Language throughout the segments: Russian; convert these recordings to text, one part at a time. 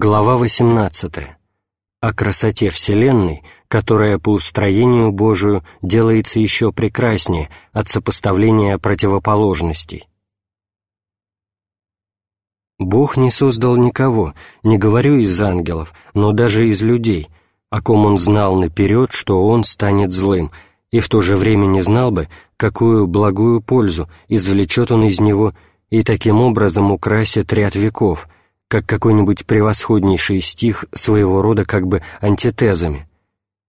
Глава 18. О красоте Вселенной, которая по устроению Божию делается еще прекраснее от сопоставления противоположностей. Бог не создал никого, не говорю из ангелов, но даже из людей, о ком Он знал наперед, что Он станет злым, и в то же время не знал бы, какую благую пользу извлечет Он из него и таким образом украсит ряд веков – как какой-нибудь превосходнейший стих своего рода как бы антитезами,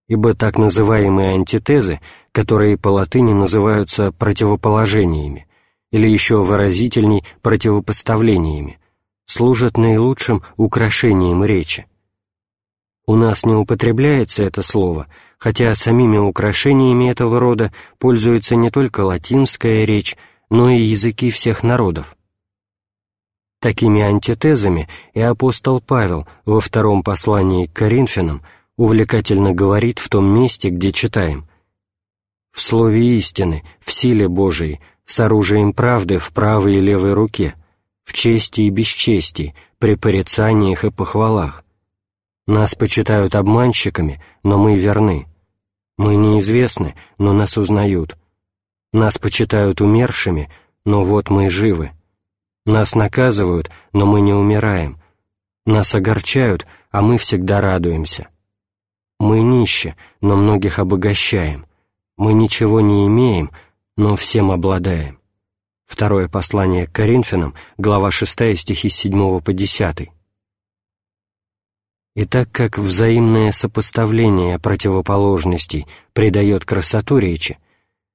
ибо так называемые антитезы, которые по латыни называются противоположениями, или еще выразительней противопоставлениями, служат наилучшим украшением речи. У нас не употребляется это слово, хотя самими украшениями этого рода пользуется не только латинская речь, но и языки всех народов. Такими антитезами и апостол Павел во втором послании к Коринфянам увлекательно говорит в том месте, где читаем «В слове истины, в силе Божией, с оружием правды в правой и левой руке, в чести и бесчестии, при порицаниях и похвалах. Нас почитают обманщиками, но мы верны. Мы неизвестны, но нас узнают. Нас почитают умершими, но вот мы живы. Нас наказывают, но мы не умираем. Нас огорчают, а мы всегда радуемся. Мы нищи, но многих обогащаем. Мы ничего не имеем, но всем обладаем. Второе послание к Коринфянам, глава 6, стихи с 7 по 10. И так как взаимное сопоставление противоположностей придает красоту речи,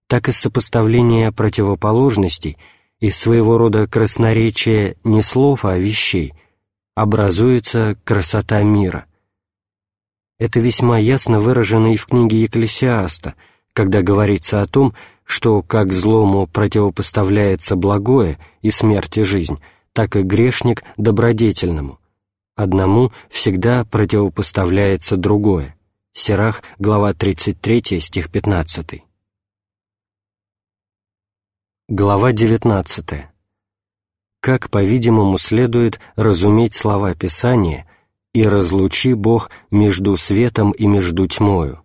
так и сопоставление противоположностей – из своего рода красноречия не слов, а вещей, образуется красота мира. Это весьма ясно выражено и в книге Екклесиаста, когда говорится о том, что как злому противопоставляется благое и смерть жизнь, так и грешник добродетельному. Одному всегда противопоставляется другое. Сирах, глава 33, стих 15. Глава 19. Как, по-видимому, следует разуметь слова Писания «И разлучи Бог между светом и между тьмою».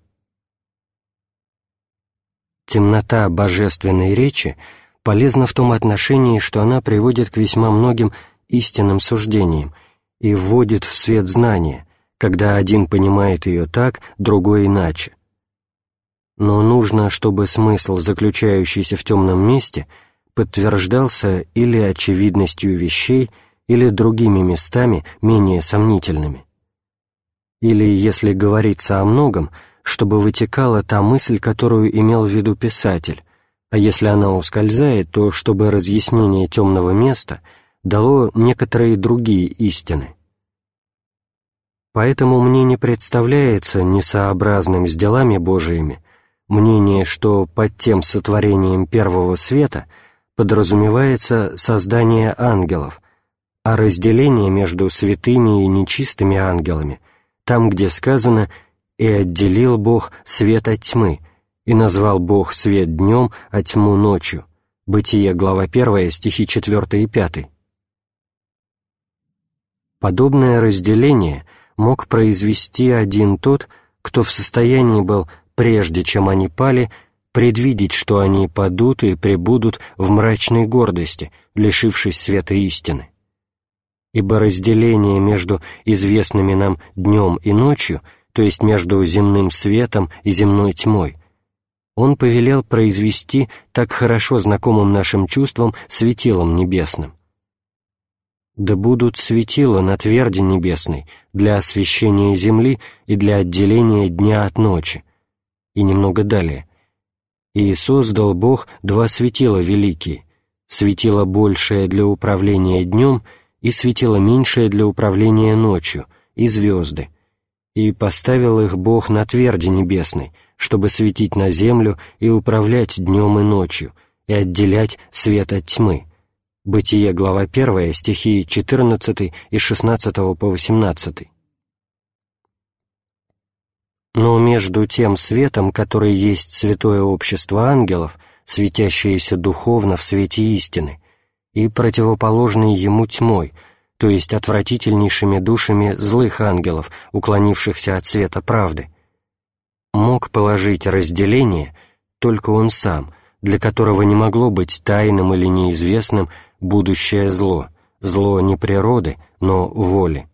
Темнота божественной речи полезна в том отношении, что она приводит к весьма многим истинным суждениям и вводит в свет знания, когда один понимает ее так, другой иначе но нужно, чтобы смысл, заключающийся в темном месте, подтверждался или очевидностью вещей, или другими местами, менее сомнительными. Или, если говорится о многом, чтобы вытекала та мысль, которую имел в виду писатель, а если она ускользает, то чтобы разъяснение темного места дало некоторые другие истины. Поэтому мне не представляется несообразным с делами Божиими мнение, что под тем сотворением первого света подразумевается создание ангелов, а разделение между святыми и нечистыми ангелами, там, где сказано «И отделил Бог свет от тьмы, и назвал Бог свет днем, а тьму ночью». Бытие, глава 1, стихи 4 и 5. Подобное разделение мог произвести один тот, кто в состоянии был прежде чем они пали, предвидеть, что они падут и пребудут в мрачной гордости, лишившись света истины. Ибо разделение между известными нам днем и ночью, то есть между земным светом и земной тьмой, он повелел произвести так хорошо знакомым нашим чувствам светилом небесным. Да будут светила на тверди небесной для освещения земли и для отделения дня от ночи, и немного далее. «И создал Бог два светила великие, светило большее для управления днем и светило меньшее для управления ночью, и звезды. И поставил их Бог на тверди небесной, чтобы светить на землю и управлять днем и ночью, и отделять свет от тьмы». Бытие, глава 1, стихи 14 и 16 по 18. Но между тем светом, который есть святое общество ангелов, светящееся духовно в свете истины, и противоположной ему тьмой, то есть отвратительнейшими душами злых ангелов, уклонившихся от света правды. Мог положить разделение только он сам, для которого не могло быть тайным или неизвестным будущее зло, зло не природы, но воли.